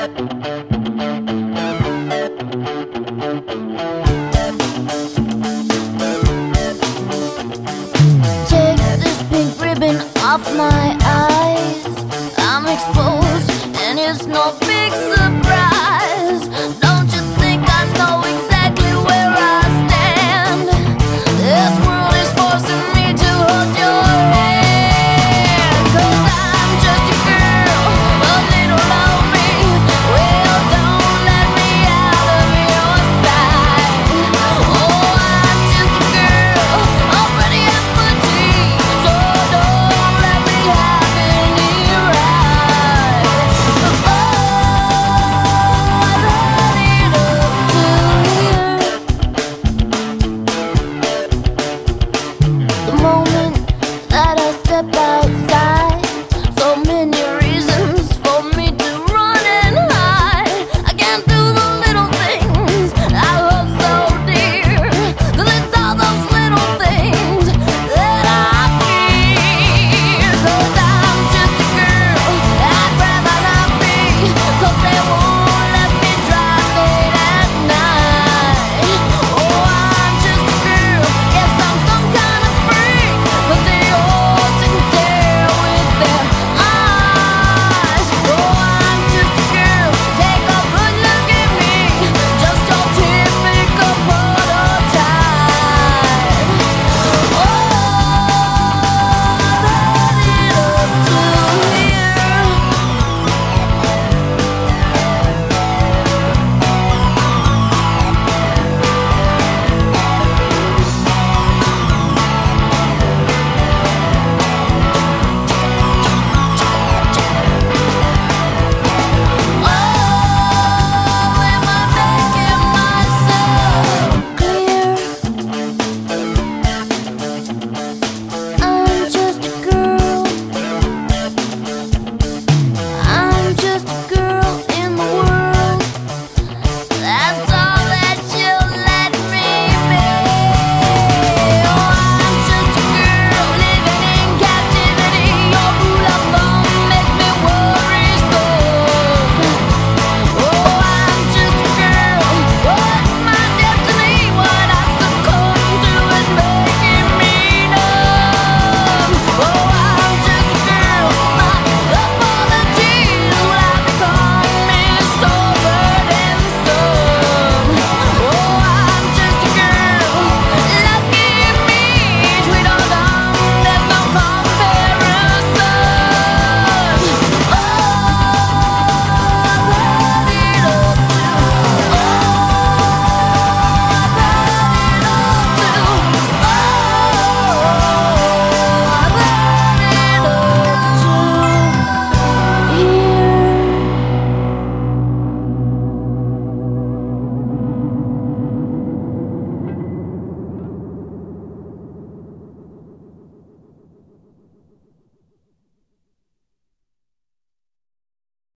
Take this pink ribbon off my eyes. I'm exposed, and it's no big.